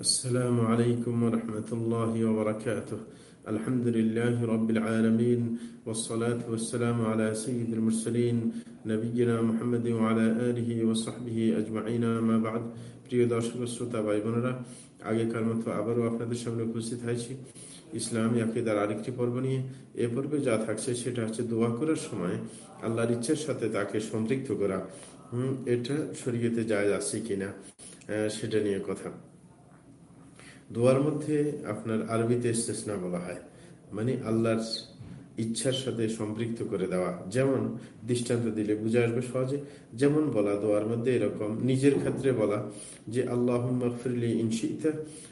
السلام عليكم ورحمة الله وبركاته الحمد لله رب العالمين والصلاة والسلام على سيد المرسلين نبينا محمد وعلى آله وصحبه أجمعين ما بعد প্রিয় দর্শক শ্রোতা ভাই বোনেরা আগেকার মতো আবারও আপনাদের সামনে উপস্থিত হয়েছি ইসলামী আকিদার আরেকটি পর্ব নিয়ে এ পর্বে যা থাকছে সেটা হচ্ছে দোয়া করার সময় আল্লাহর ইচ্ছার সাথে তাকে সম্পৃক্ত করা হম এটা শরীয়তে যায় আছে কিনা সেটা নিয়ে কথা দোয়ার মধ্যে আপনার আরবিতে ইস্তেসনা বলা হয়। মানে আল্লাহর ইচ্ছার সাথে সম্পৃক্ত করে দেওয়া। যেমন দৃষ্টান্ত দিলে বুঝে আসবে সহজে। যেমন বলা দোয়ার মধ্যে এরকম নিজের ক্ষেত্রে বলা যে আল্লাহ ফিরলি ইনশিতা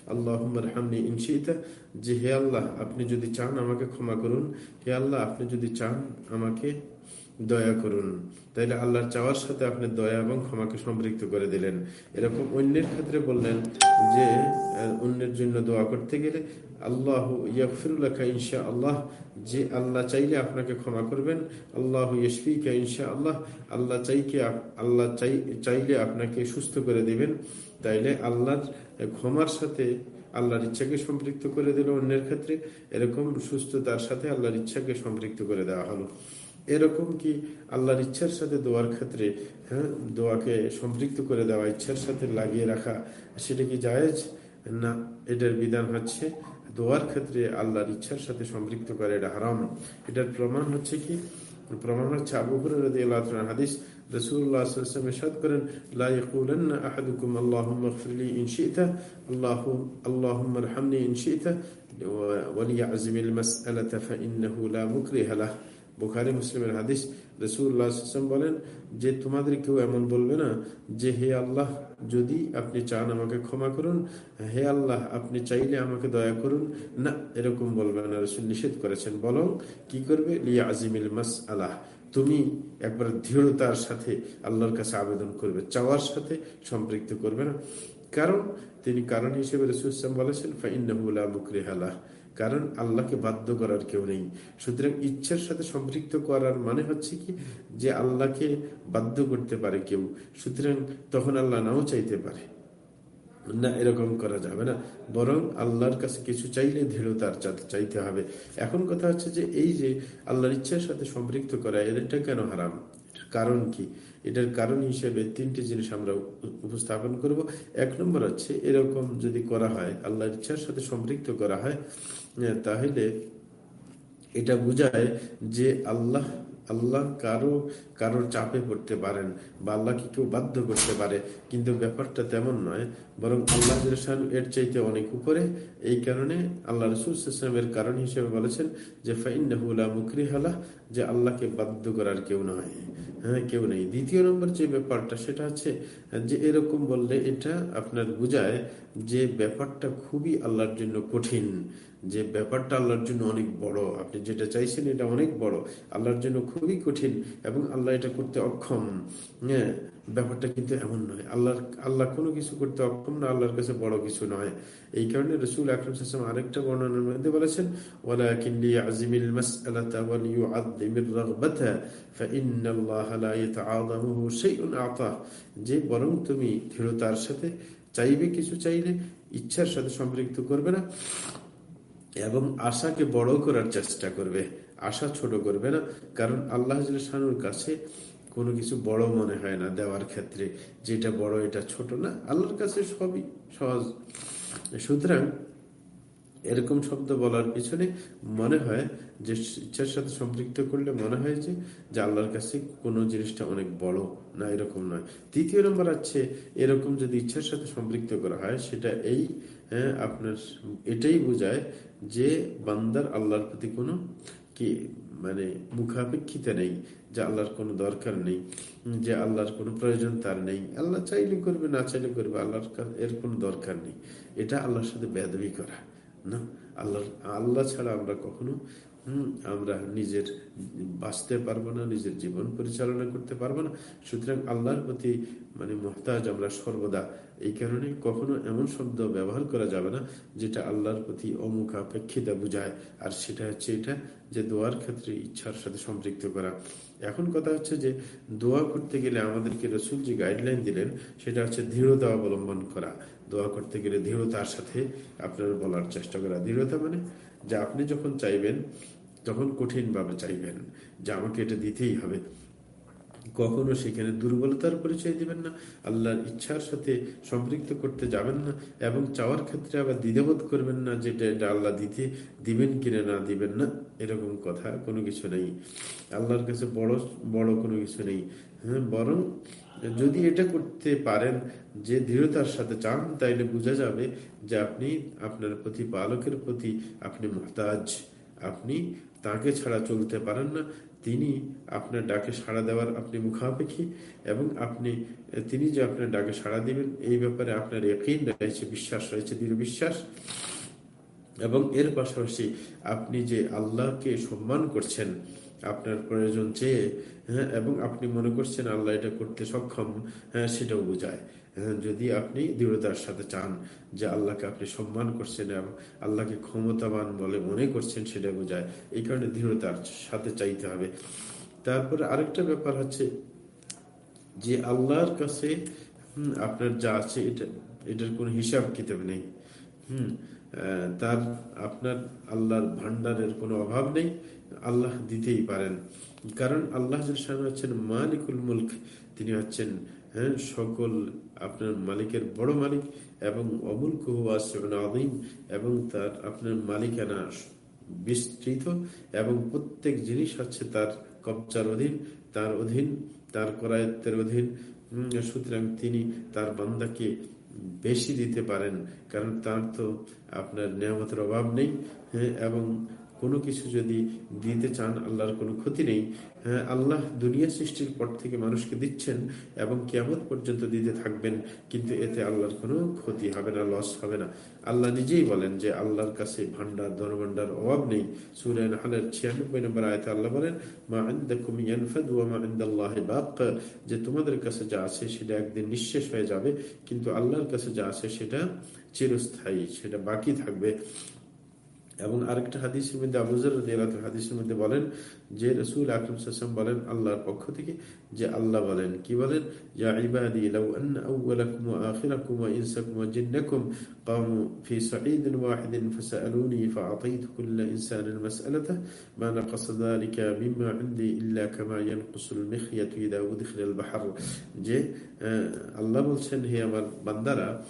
আল্লাহ হামনি ইনশিতা যে, হে আল্লাহ, আপনি যদি চান আমাকে ক্ষমা করুন। হে আল্লাহ, আপনি যদি চান আমাকে দয়া করুন। তাইলে আল্লাহর চাওয়ার সাথে আপনি দয়া এবং ক্ষমাকে সম্পৃক্ত করে দিলেন। এরকম অন্যের ক্ষেত্রে বললেন যে অন্যের জন্য দোয়া করতে গেলে আল্লাহ ইয়াকফিরুল্লাহ ইনশা আল্লাহ যে আল্লাহ চাইলে আপনাকে ক্ষমা করবেন, আল্লাহ ইয়শফিকা ইনশা আল্লাহ আল্লাহ চাইকে আল্লাহ চাই, চাইলে আপনাকে সুস্থ করে দিবেন। তাইলে আল্লাহর ক্ষমার সাথে আল্লাহর ইচ্ছাকে সম্পৃক্ত করে দিল অন্যের ক্ষেত্রে। এরকম সুস্থতার সাথে আল্লাহর ইচ্ছাকে সম্পৃক্ত করে দেওয়া হলো। এরকম কি আল্লাহর ইচ্ছার সাথে দোয়ার ক্ষেত্রে হ্যাঁ দোয়াকে সম্পৃক্ত করে দেওয়া ইচ্ছার সাথে লাগিয়ে রাখা সেটা কি জায়েজ না এটার বিধান হচ্ছে দোয়ার ক্ষেত্রে আল্লাহর ইচ্ছার সাথে সম্পৃক্ত করে এটা হারাম এটার প্রমাণ হচ্ছে কি প্রমাণ হচ্ছে আবু হুরার হাদিস রসুল্লাহ সাদ করেন লা ইয়াকুলান্না আহাদুকুম আল্লাহুম্মা ইগফিরলি ইন শি'তা আল্লাহু আল্লাহুম্মা ইরহামনি ইন শি'তা وليعزم المسألة فإنه لا مكره له বুখারি মুসলিমের হাদিস রসুল্লাহাম বলেন, যে তোমাদের কেউ এমন বলবে না যে, হে আল্লাহ, যদি আপনি চান আমাকে ক্ষমা করুন, হে আল্লাহ, আপনি চাইলে আমাকে দয়া করুন। না, এরকম বলবে না, রসুল নিষেধ করেছেন। বলো কি করবে? লিয়া আজিমিল মাস আল্লাহ তুমি একবার দৃঢ়তার সাথে আল্লাহর কাছে আবেদন করবে, চাওয়ার সাথে সম্পৃক্ত করবে না। কারণ, তিনি কারণ হিসেবে রসুল ইসলাম বলেছেন ফাইন্নাহুল্লাহ মুকরিহ আল্লাহ কারণ আল্লাহকে বাধ্য করার কেউ নেই। সুতরাং ইচ্ছার সাথে সম্পৃক্ত করার মানে হচ্ছে কি? যে আল্লাহকে বাধ্য করতে পারে কেউ। সুতরাং তখন আল্লাহ নাও চাইতে পারে। না, এরকম করা যাবে না। বরং আল্লাহর কাছে কিছু চাইলে দৃঢ়তার চাইতে হবে। এখন কথা হচ্ছে যে এই যে আল্লাহর ইচ্ছার সাথে সম্পৃক্ত করা, এদেরটা কেন হারাম? কারণ কি? এটার কারণ হিসেবে তিনটি জিনিস আমরা উপস্থাপন করব। এক নম্বর হচ্ছে, এরকম যদি করা হয় আল্লাহ ইচ্ছার সাথে সম্পৃক্ত করা হয় তাহলে এটা বোঝায় যে আল্লাহ আল্লাহ কারও, কারোর চাপে পড়তে পারেন বা আল্লাহকে কেউ বাধ্য করতে পারে। কিন্তু ব্যাপারটা তেমন নয়, বরং আল্লাহ এর চাইতে অনেক উপরে। এই কারণে আল্লাহ রসুলের কারণ হিসেবে বলেছেন যে ফাইন্নাহুল্লাহ মুকরি হালাহ যে আল্লাহকে বাধ্য করার কেউ নয়। হ্যাঁ কেউ নেই। দ্বিতীয় নম্বর যে ব্যাপারটা, সেটা হচ্ছে যে, এরকম বললে এটা আপনার বোঝায় যে, ব্যাপারটা খুবই আল্লাহর জন্য কঠিন। যে ব্যাপারটা আল্লাহর জন্য অনেক বড়। আপনি যেটা চাইছেন, এটা অনেক বড়। আল্লাহর জন্য খুবই কঠিন এবং আল্লাহ এটা করতে অক্ষম। হ্যাঁ ব্যাপারটা কিন্তু এমন নয়। আল্লাহ আল্লাহ কোনো কিছু করতে অক্ষম না, আল্লাহর কাছে বড় কিছু নয়। এই কারণে রসুল আকরম সাল্লাম আরেকটা বর্ণনার মধ্যে বলেছেন যে বরং তুমি দৃঢ়তার সাথে চাইবে কিছু চাইলে, ইচ্ছার সাথে সম্পৃক্ত করবে না এবং আশাকে বড় করার চেষ্টা করবে। আশা ছোট করবে না। কারণ আল্লাহ শানুর কাছে কোনো কিছু বড় মনে হয় না দেওয়ার ক্ষেত্রে। যেটা বড় এটা ছোট না। আল্লাহর কাছে সবই সহজ। সুতরাং এরকম শব্দ বলার পিছনে মনে হয় যে ইচ্ছার সাথে সম্পৃক্ত করলে মনে হয় যে যে আল্লাহর কাছে কোনো জিনিসটা অনেক বড় না এরকম নয়। তৃতীয় নম্বর আছে এরকম যদি ইচ্ছার সাথে সম্পৃক্ত করা হয় সেটা এই হ্যাঁ, আপনার এটাই বোঝায় যে বান্দার আল্লাহর প্রতি কোনো কি মানে মুখাপেক্ষিতা নেই, যে আল্লাহর কোনো দরকার নেই, যে আল্লাহর কোনো প্রয়োজন তার নেই। আল্লাহ চাইলে করবে, না চাইলে করবে, আল্লাহর এর কোনো দরকার নেই। এটা আল্লাহর সাথে বেদবি করা, না? আল্লাহ আল্লাহ ছাড়া আমরা কখনো আমরা নিজের বাঁচতে পারব না, নিজের জীবন পরিচালনা করতে পারব না। সুতরাং আল্লাহর প্রতি মানে মহতাজ আমরা সর্বদা। এই কারণে কখনো এমন শব্দ ব্যবহার করা যাবে না যেটা আল্লাহর প্রতি অমুখ আপেক্ষিতা বুঝায়। আর সেটা হচ্ছে এটা যে দোয়ার ক্ষেত্রে ইচ্ছার সাথে সম্পৃক্ত করা। এখন কথা হচ্ছে যে দোয়া করতে গেলে আমাদেরকে রসুল যে গাইডলাইন দিলেন, সেটা হচ্ছে দৃঢ়তা অবলম্বন করা। দোয়া করতে গেলে দৃঢ়তার সাথে আপনার বলার চেষ্টা করা। দৃঢ়তা মানে যে আপনি যখন চাইবেন, তখন কঠিনভাবে চাইবেন যে আমাকে এটা দিতেই হবে। কখনো সেখানে দুর্বলতার পরিচয় দিবেন না, আল্লাহর ইচ্ছার সাথে সম্পৃক্ত করতে যাবেন না এবং চাওয়ার ক্ষেত্রে আবার দ্বিধাবোধ করবেন না যেটা এটা আল্লাহ দিতে দিবেন কিনা না দিবেন না, এরকম কথা কোনো কিছু নেই। আল্লাহর কাছে বড় বড় কোনো কিছু নেই। হ্যাঁ বরং যদি এটা করতে পারেন, যে দৃঢ়তার সাথে চান, তাইলে বোঝা যাবে যে আপনি আপনার প্রতি পালকের প্রতি আপনি মহতাজ। আপনি তাকে ছাড়া চলতে পারেন না। তিনি আপনার ডাকে সাড়া দেওয়ার আপনি মুখাপেক্ষী এবং আপনি, তিনি যে আপনার ডাকে সাড়া দিবেন, এই ব্যাপারে আপনার একই রয়েছে, বিশ্বাস রয়েছে, দৃঢ় বিশ্বাস। এবং এর পাশাপাশি আপনি যে আল্লাহকে সম্মান করছেন আপনার প্রয়োজন চেয়ে হ্যাঁ এবং আপনি মনে করছেন আল্লাহ এটা করতে সক্ষম হ্যাঁ সেটাও বোঝায়। হ্যাঁ যদি আপনি দৃঢ়তার সাথে চান যে আল্লাহকে আপনি সম্মান করছেন এবং আল্লাহকে ক্ষমতাবান বলে মনে করছেন, সেটা বোঝায়। এই কারণে দৃঢ়তার সাথে চাইতে হবে। তারপরে আরেকটা ব্যাপার হচ্ছে যে আল্লাহর কাছে আপনার যা আছে, এটা, এটার কোনো হিসাব কিতাব নেই। হুম তার আপনার আল্লাহর ভান্ডারের কোনো অভাব নেই। আল্লাহ দিতেই পারেন। কারণ আল্লাহ হচ্ছেন মালিকুল মুলক। তিনি হচ্ছেন হ্যাঁ সকল আপনার মালিকের বড় মালিক এবং অমুল আদিম এবং তার আপনার মালিকানা বিস্তৃত এবং প্রত্যেক জিনিস হচ্ছে তার কবচার অধীন, তার অধীন, তার করায়ত্তের অধীন। সুতরাং তিনি তার বান্দাকে বেশি দিতে পারেন কারণ তার তো আপনার নিয়ামতের অভাব নেই হ্যাঁ এবং কোনো কিছু যদি দিতে চান, আল্লাহর কোনো ক্ষতি নেই। হ্যাঁ আল্লাহ দুনিয়া সৃষ্টির পর থেকে মানুষকে দিচ্ছেন এবং কেমন পর্যন্ত দিতে থাকবেন, কিন্তু এতে আল্লাহর কোনো ক্ষতি হবে না লস হবে না। আল্লাহ নিজেই বলেন যে আল্লাহর কাছে ভান্ডার ধনভান্ডার অভাব নেই। সুরেন হালের ছিয়ানব্বই নম্বর আয়তে আল্লাহ বলেন যে তোমাদের কাছে যা আছে সেটা একদিন নিঃশেষ হয়ে যাবে, কিন্তু আল্লাহর কাছে যা আছে সেটা চিরস্থায়ী, সেটা বাকি থাকবে। এবং আরেকটা হাদিসের মধ্যে আবুজর হাদিসের মধ্যে বলেন যে রসুল আকরম সাসম বলেন আল্লাহর পক্ষ থেকে যে আল্লাহ বলেন। কি বলেন? যে আল্লাহ বলছেন, হে আমার বান্দারা,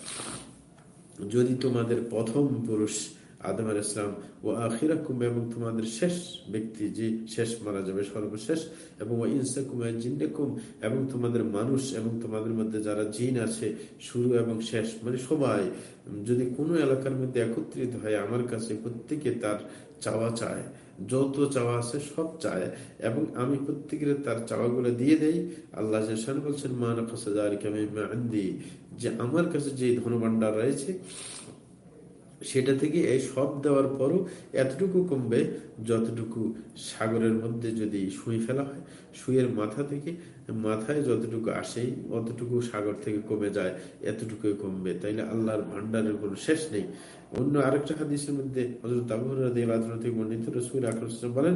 যদি তোমাদের প্রথম পুরুষ আদম আল ইসলাম ও আখিরা কুমে এবং তোমাদের শেষ ব্যক্তি যে শেষ মারা যাবে, সর্বশেষ। এবং ও ইনসা কুমে জিন্নেকুম এবং তোমাদের মানুষ এবং তোমাদের মধ্যে যারা জিন আছে, শুরু এবং শেষ মানে সবাই, যদি কোনো এলাকার মধ্যে একত্রিত হয় আমার কাছে প্রত্যেকে তার চাওয়া চায়, যত চাওয়া আছে সব চায়, এবং আমি প্রত্যেকের তার চাওয়াগুলো দিয়ে দেই, আল্লাহ বলছেন মানা যে আমার কাছে যে ধন ধনভাণ্ডার রয়েছে সেটা থেকে এই সব দেওয়ার পরও এতটুকু কমবে যতটুকু সাগরের মধ্যে যদি শুই ফেলা হয়। শুয়ের মাথা থেকে, মাথায় যতটুকু আসেই অতটুকু সাগর থেকে কমে যায়, এতটুকুই কমবে। তাইলে আল্লাহর ভান্ডারের কোনো শেষ নেই। অন্য আরেকটা হাদিসের মধ্যে বর্ণিত রাসূল আকরাম বলেন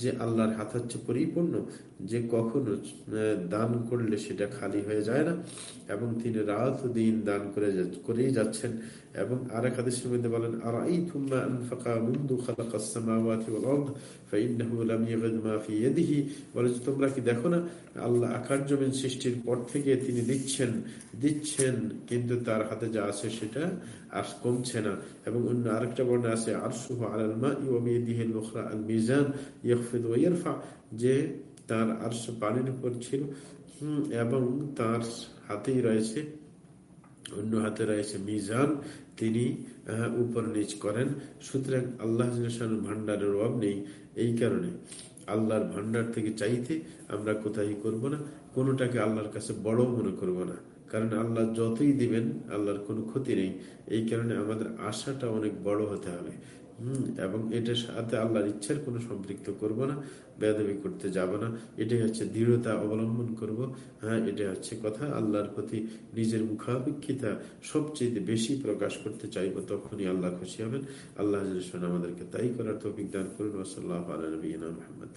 যে আল্লাহর হাত হচ্ছে পরিপূর্ণ, যে কখনো দান করলে সেটা খালি হয়ে যায় না এবং তিনি রাত দিন দান করে করেই যাচ্ছেন। এবং আরেক হাদিসের মধ্যে বলেন আর তুম্মা আনফাকা মুন্দু খালাকাস সামাওয়াতি ওয়াল আরদ, ফাইন্নাহু লাম মা ফি ইয়াদিহি। বলে তোমরা কি দেখো না, আল্লাহ আকাশ জমিন সৃষ্টির পর থেকে তিনি দিচ্ছেন দিচ্ছেন, কিন্তু তার হাতে যা আছে সেটা আর কমছে না। এবং অন্য আরেকটা বর্ণনা আছে, আরশুহ আলাল মা ওয়া বিয়াদিহি আল-উখরা আল-মিজান ইয়াখফিদ ইয়ারফা যে তার আরশ পানির উপর ছিল এবং তার হাতেই রয়েছে, অন্য হাতে রয়েছে মিজান। তিনি উপর নিচ করেন। সুতরাং আল্লাহ ভান্ডারের অভাব নেই এই কারণে। আল্লাহর ভান্ডার থেকে চাইতে আমরা কোথায় করব না? কোনোটাকে আল্লাহর কাছে বড় মনে করব না। কারণ আল্লাহ যতই দিবেন, আল্লাহর কোনো ক্ষতি নেই। এই কারণে আমাদের আশাটা অনেক বড় হতে হবে। এবং এটার সাথে আল্লাহর ইচ্ছার কোন সম্পৃক্ত করব না বেদবি করতে যাব না। এটাই হচ্ছে দৃঢ়তা অবলম্বন করব। হ্যাঁ এটা হচ্ছে কথা। আল্লাহর প্রতি নিজের মুখাপেক্ষিতা সবচেয়ে বেশি প্রকাশ করতে চাইব, তখনই আল্লাহ খুশি হবেন। আল্লাহ আমাদেরকে তাই করার তো দান করুন। ওসল্লাহ আলী মোহাম্মদ।